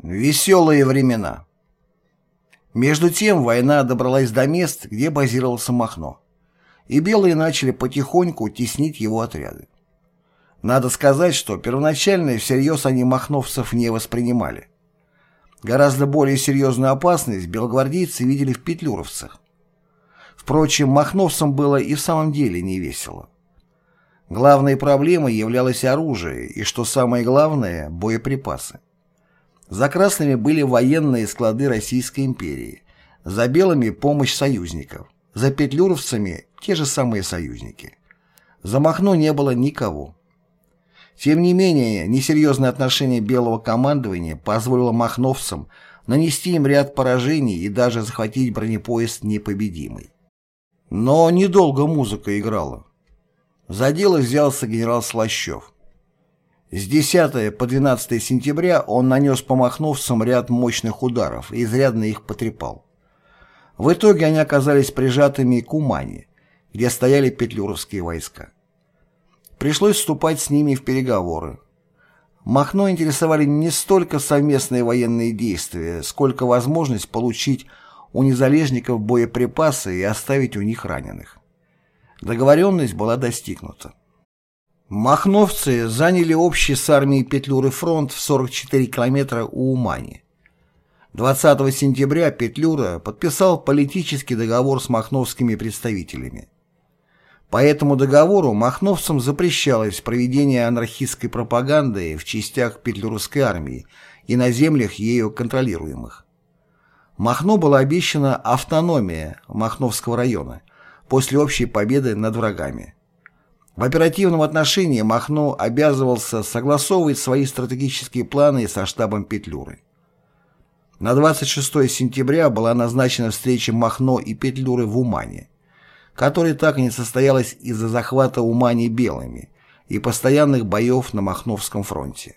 Веселые времена. Между тем война добралась до мест, где базировался Махно, и белые начали потихоньку теснить его отряды. Надо сказать, что первоначально всерьез они махновцев не воспринимали. Гораздо более серьезную опасность белогвардейцы видели в петлюровцах. Впрочем, махновцам было и в самом деле не весело. Главной проблемой являлось оружие и, что самое главное, боеприпасы. За красными были военные склады Российской империи, за белыми – помощь союзников, за петлюровцами – те же самые союзники. За Махно не было никого. Тем не менее, несерьезное отношение белого командования позволило махновцам нанести им ряд поражений и даже захватить бронепоезд непобедимый. Но недолго музыка играла. За дело взялся генерал Слащев. С 10 по 12 сентября он нанес по махновцам ряд мощных ударов и изрядно их потрепал. В итоге они оказались прижатыми к Умане, где стояли петлюровские войска. Пришлось вступать с ними в переговоры. Махно интересовали не столько совместные военные действия, сколько возможность получить у незалежников боеприпасы и оставить у них раненых. Договоренность была достигнута. Махновцы заняли общий с армией Петлюры фронт в 44 километра у Умани. 20 сентября Петлюра подписал политический договор с махновскими представителями. По этому договору махновцам запрещалось проведение анархистской пропаганды в частях Петлюровской армии и на землях ею контролируемых. Махно была обещана автономия Махновского района – после общей победы над врагами. В оперативном отношении Махно обязывался согласовывать свои стратегические планы со штабом Петлюры. На 26 сентября была назначена встреча Махно и Петлюры в Умане, которая так и не состоялась из-за захвата Умани белыми и постоянных боев на Махновском фронте.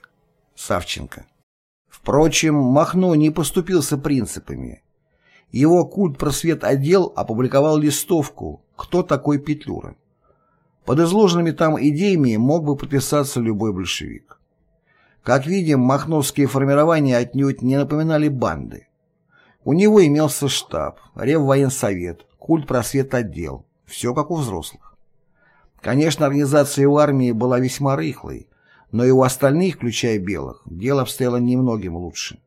Савченко. Впрочем, Махно не поступился принципами. Его культ просвет отдел опубликовал листовку, кто такой Петлюра. Под изложенными там идеями мог бы подписаться любой большевик. Как видим, махновские формирования отнюдь не напоминали банды. У него имелся штаб, реввоенсовет, культ просвет отдел, все как у взрослых. Конечно, организация в армии была весьма рыхлой, но и у остальных, включая белых, дело обстояло немногим лучше.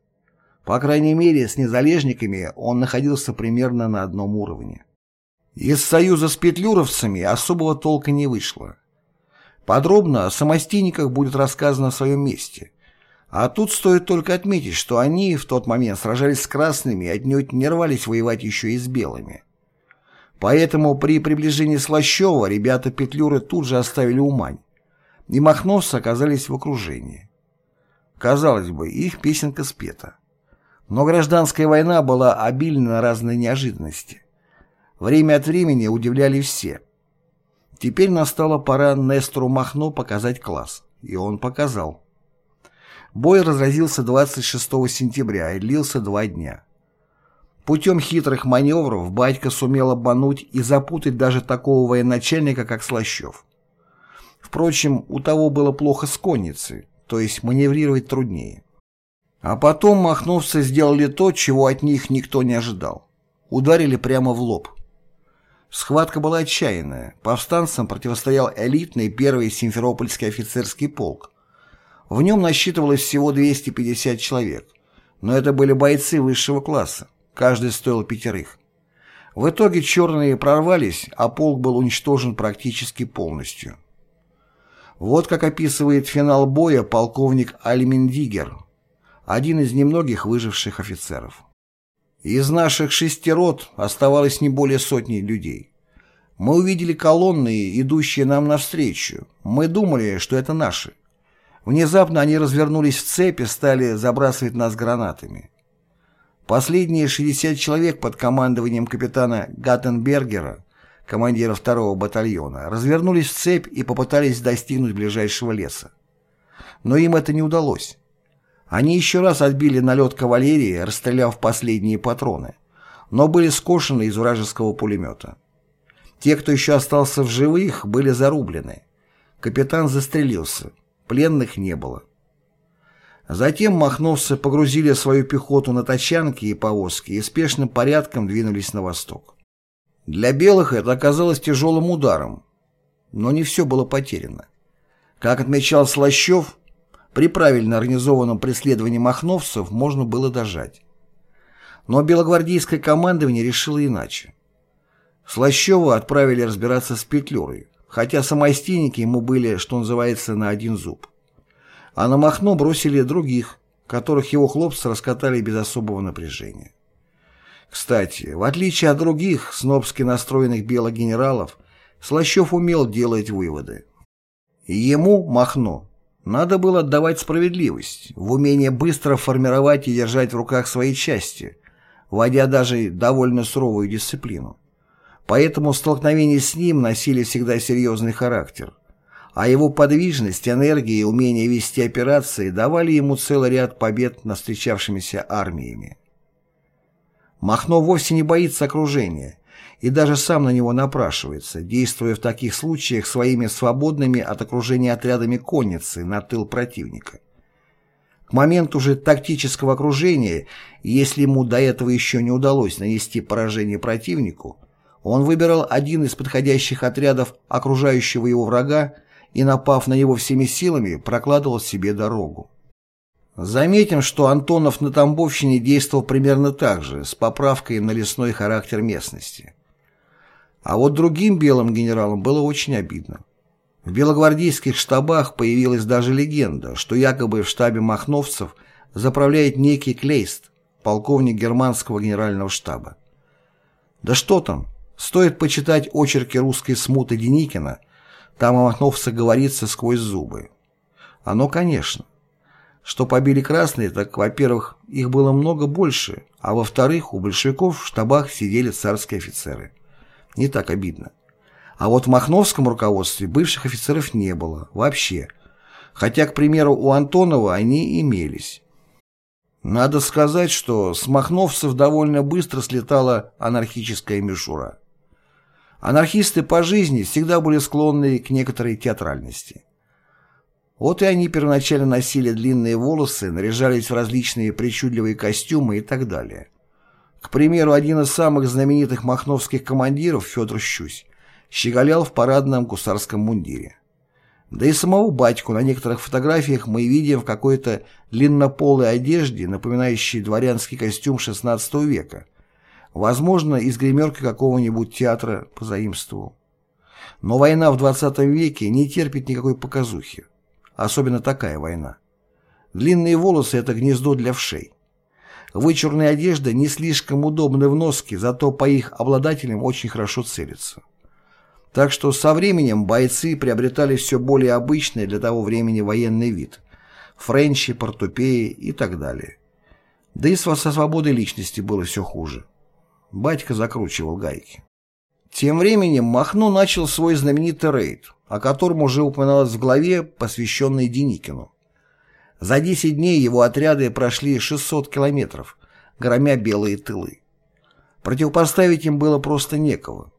По крайней мере, с незалежниками он находился примерно на одном уровне. Из союза с петлюровцами особого толка не вышло. Подробно о самостийниках будет рассказано в своем месте. А тут стоит только отметить, что они в тот момент сражались с красными и отнюдь не рвались воевать еще и с белыми. Поэтому при приближении Слащева ребята Петлюры тут же оставили Умань, и махновцы оказались в окружении. Казалось бы, их песенка спета. Но гражданская война была обильна на разные неожиданности. Время от времени удивляли все. Теперь настала пора Нестору Махно показать класс. И он показал. Бой разразился 26 сентября и длился два дня. Путем хитрых маневров батька сумел обмануть и запутать даже такого военачальника, как Слащев. Впрочем, у того было плохо с конницей, то есть маневрировать труднее. А потом махновцы сделали то, чего от них никто не ожидал. Ударили прямо в лоб. Схватка была отчаянная. Повстанцам противостоял элитный первый Симферопольский офицерский полк. В нем насчитывалось всего 250 человек. Но это были бойцы высшего класса. Каждый стоил пятерых. В итоге черные прорвались, а полк был уничтожен практически полностью. Вот как описывает финал боя полковник Альмендигер, один из немногих выживших офицеров. Из наших шести рот оставалось не более сотни людей. Мы увидели колонны, идущие нам навстречу. Мы думали, что это наши. Внезапно они развернулись в цепи, стали забрасывать нас гранатами. Последние 60 человек под командованием капитана Гаттенбергера, командира второго батальона, развернулись в цепь и попытались достигнуть ближайшего леса. Но им это не удалось. Они еще раз отбили налет кавалерии, расстреляв последние патроны, но были скошены из вражеского пулемета. Те, кто еще остался в живых, были зарублены. Капитан застрелился, пленных не было. Затем махновцы погрузили свою пехоту на тачанки и повозки и спешным порядком двинулись на восток. Для белых это оказалось тяжелым ударом, но не все было потеряно. Как отмечал Слащев, при правильно организованном преследовании махновцев можно было дожать. Но белогвардейское командование решило иначе. Слащева отправили разбираться с Петлюрой, хотя самостейники ему были, что называется, на один зуб а на Махно бросили других, которых его хлопцы раскатали без особого напряжения. Кстати, в отличие от других снобски настроенных белых генералов, Слащев умел делать выводы. Ему, Махно, надо было отдавать справедливость, в умение быстро формировать и держать в руках свои части, вводя даже довольно суровую дисциплину. Поэтому столкновения с ним носили всегда серьезный характер – а его подвижность, энергия и умение вести операции давали ему целый ряд побед над встречавшимися армиями. Махно вовсе не боится окружения и даже сам на него напрашивается, действуя в таких случаях своими свободными от окружения отрядами конницы на тыл противника. К моменту же тактического окружения, если ему до этого еще не удалось нанести поражение противнику, он выбирал один из подходящих отрядов окружающего его врага и, напав на него всеми силами, прокладывал себе дорогу. Заметим, что Антонов на Тамбовщине действовал примерно так же, с поправкой на лесной характер местности. А вот другим белым генералам было очень обидно. В белогвардейских штабах появилась даже легенда, что якобы в штабе махновцев заправляет некий Клейст, полковник германского генерального штаба. Да что там, стоит почитать очерки русской смуты Деникина, там о махновцах говорится сквозь зубы. Оно, конечно. Что побили красные, так, во-первых, их было много больше, а во-вторых, у большевиков в штабах сидели царские офицеры. Не так обидно. А вот в махновском руководстве бывших офицеров не было, вообще. Хотя, к примеру, у Антонова они имелись. Надо сказать, что с махновцев довольно быстро слетала анархическая мишура. Анархисты по жизни всегда были склонны к некоторой театральности. Вот и они первоначально носили длинные волосы, наряжались в различные причудливые костюмы и так далее. К примеру, один из самых знаменитых махновских командиров, Федор Щусь, щеголял в парадном гусарском мундире. Да и самого батьку на некоторых фотографиях мы видим в какой-то длиннополой одежде, напоминающей дворянский костюм XVI века – Возможно, из гримерки какого-нибудь театра позаимствовал. Но война в 20 веке не терпит никакой показухи. Особенно такая война. Длинные волосы – это гнездо для вшей. Вычурная одежда не слишком удобна в носке, зато по их обладателям очень хорошо целится. Так что со временем бойцы приобретали все более обычный для того времени военный вид – френчи, портупеи и так далее. Да и со свободой личности было все хуже. Батька закручивал гайки. Тем временем Махно начал свой знаменитый рейд, о котором уже упоминалось в главе, посвященной Деникину. За 10 дней его отряды прошли 600 километров, громя белые тылы. Противопоставить им было просто некого.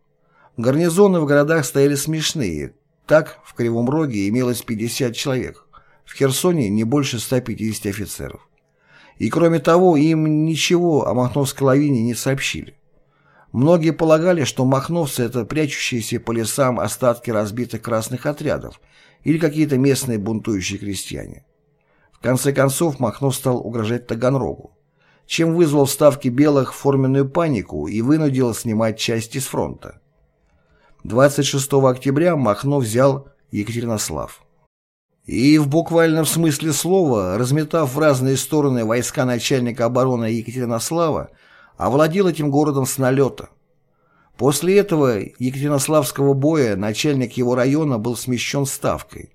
Гарнизоны в городах стояли смешные. Так, в Кривом Роге имелось 50 человек, в Херсоне не больше 150 офицеров. И кроме того, им ничего о Махновской лавине не сообщили. Многие полагали, что махновцы – это прячущиеся по лесам остатки разбитых красных отрядов или какие-то местные бунтующие крестьяне. В конце концов Махнов стал угрожать Таганрогу, чем вызвал в Ставке белых форменную панику и вынудил снимать части с фронта. 26 октября Махнов взял Екатеринослав. И в буквальном смысле слова, разметав в разные стороны войска начальника обороны Екатеринослава, овладел этим городом с налета. После этого Екатеринославского боя начальник его района был смещен ставкой,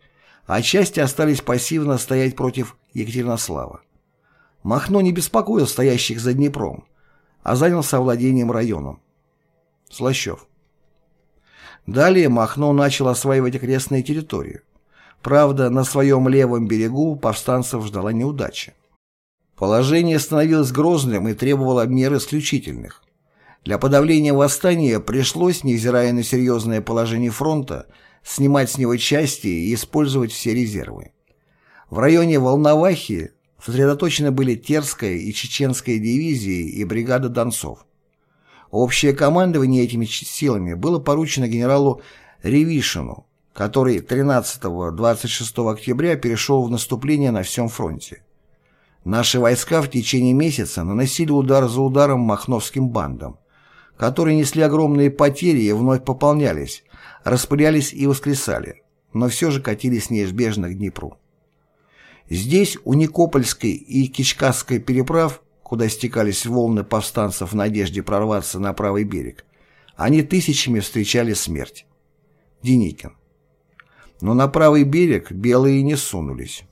а части остались пассивно стоять против Екатеринослава. Махно не беспокоил стоящих за Днепром, а занялся владением районом. Слащев. Далее Махно начал осваивать окрестные территории. Правда, на своем левом берегу повстанцев ждала неудача. Положение становилось грозным и требовало мер исключительных. Для подавления восстания пришлось, невзирая на серьезное положение фронта, снимать с него части и использовать все резервы. В районе Волновахи сосредоточены были Терская и Чеченская дивизии и бригада Донцов. Общее командование этими силами было поручено генералу Ревишину, который 13-26 октября перешел в наступление на всем фронте. Наши войска в течение месяца наносили удар за ударом махновским бандам, которые несли огромные потери и вновь пополнялись, распылялись и воскресали, но все же катились неизбежно к Днепру. Здесь, у Никопольской и Кичкасской переправ, куда стекались волны повстанцев в надежде прорваться на правый берег, они тысячами встречали смерть. Деникин. Но на правый берег белые не сунулись.